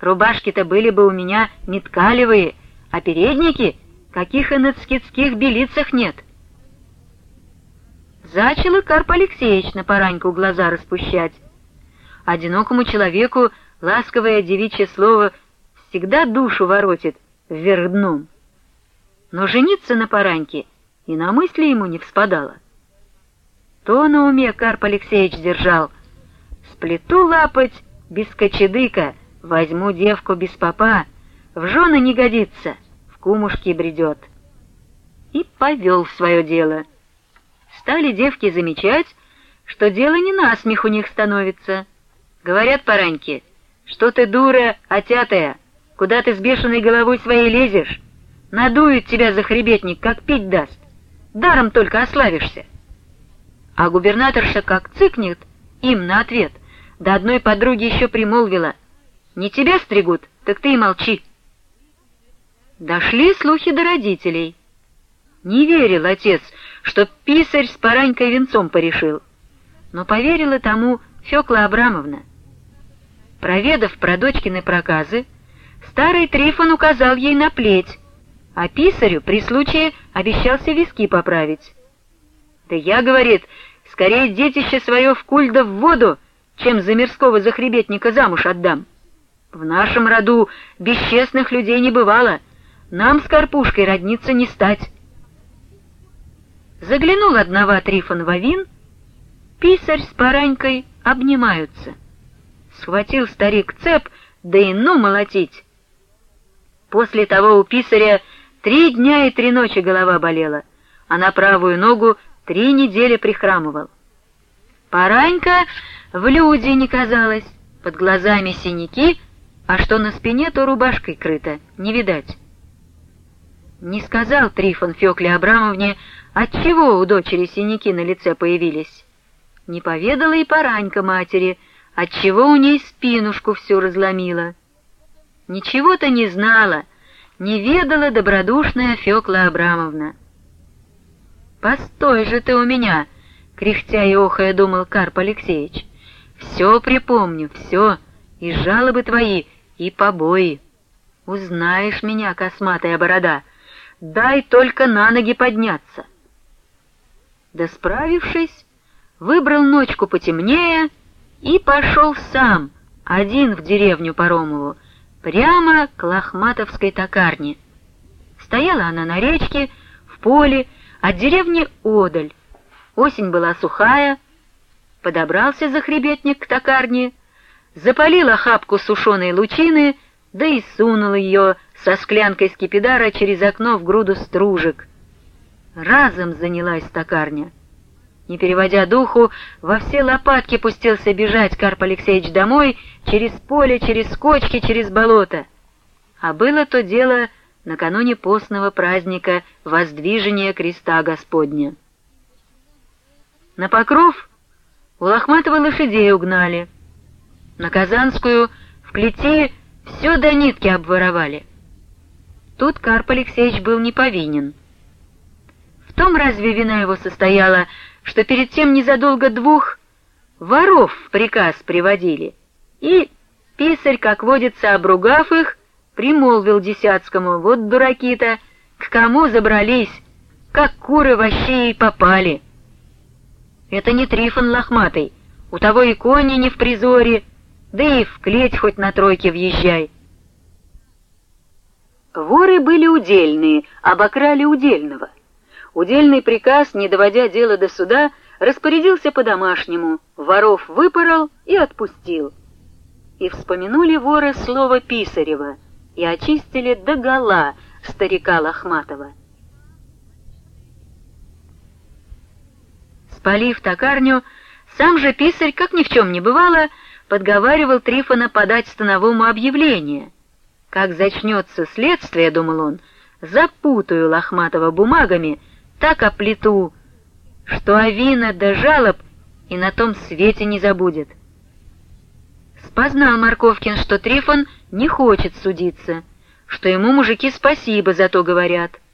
Рубашки-то были бы у меня не ткалевые, а передники, каких и на цкицких белицах нет. Зачал и Карп Алексеевич на пораньку глаза распущать. Одинокому человеку ласковое девичье слово всегда душу воротит вверх дном. Но жениться на пораньке и на мысли ему не вспадало. То на уме Карп Алексеевич держал. Сплету лапать без кочедыка, возьму девку без попа, в жены не годится, в кумушки бредет. И повел в свое дело. Стали девки замечать, что дело не насмех у них становится. Говорят пораньки, что ты дура отятая, куда ты с бешеной головой своей лезешь? Надует тебя за хребетник, как пить даст. Даром только ославишься. А губернаторша как цыкнет им на ответ, до одной подруги еще примолвила. Не тебя стригут, так ты и молчи. Дошли слухи до родителей. Не верил отец, что писарь с паранькой венцом порешил. Но поверила тому Фёкла Абрамовна. Проведав про дочкины проказы, старый Трифон указал ей на плеть, а писарю при случае обещался виски поправить. «Да я, — говорит, — скорее детище свое в куль да в воду, чем за мирского захребетника замуж отдам. В нашем роду бесчестных людей не бывало, нам с Карпушкой родниться не стать». Заглянул одного Трифон в Авин, писарь с паранькой обнимаются. Схватил старик цеп, да и ну молотить. После того у писаря Три дня и три ночи голова болела, а на правую ногу три недели прихрамывал. Паранька в люди не казалось, под глазами синяки, а что на спине, то рубашкой крыто, не видать. Не сказал Трифон Фёкле Абрамовне, отчего у дочери синяки на лице появились. Не поведала и Паранька матери, отчего у ней спинушку всю разломила. Ничего-то не знала, не ведала добродушная Фёкла Абрамовна. «Постой же ты у меня!» — кряхтя и охая думал Карп Алексеевич. «Все припомню, все, и жалобы твои, и побои. Узнаешь меня, косматая борода, дай только на ноги подняться». Да справившись, выбрал ночку потемнее и пошел сам, один в деревню Паромову, прямо к лохматовской токарне. Стояла она на речке, в поле, от деревни Одаль. Осень была сухая, подобрался захребетник к токарне, запалил охапку сушеной лучины, да и сунул ее со склянкой скипидара через окно в груду стружек. Разом занялась токарня. Не переводя духу, во все лопатки пустился бежать Карп Алексеевич домой, через поле, через кочки, через болото. А было то дело накануне постного праздника воздвижения креста Господня. На покров у Лохматова лошадей угнали. На Казанскую в клети все до нитки обворовали. Тут Карп Алексеевич был не повинен. В том разве вина его состояла, что перед тем незадолго двух воров в приказ приводили, и писарь, как водится, обругав их, примолвил Десятскому, вот дураки-то, к кому забрались, как куры во щей попали. Это не Трифон лохматый, у того и кони не в призоре, да и в клеть хоть на тройке въезжай. Воры были удельные, обокрали удельного. Удельный приказ, не доводя дело до суда, распорядился по-домашнему, воров выпорол и отпустил. И вспомянули воры слово Писарева и очистили догола старика Лохматова. Спалив токарню, сам же писарь, как ни в чем не бывало, подговаривал Трифона подать становому объявление. Как зачнется следствие, думал он, запутаю Лохматова бумагами так оплету, что Авина до жалоб и на том свете не забудет. Спознал Марковкин, что Трифон не хочет судиться, что ему мужики спасибо за то говорят —